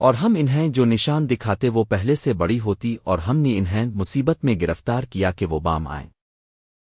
اور ہم انہیں جو نشان دکھاتے وہ پہلے سے بڑی ہوتی اور ہم نے انہیں مصیبت میں گرفتار کیا کہ وہ بام آئیں۔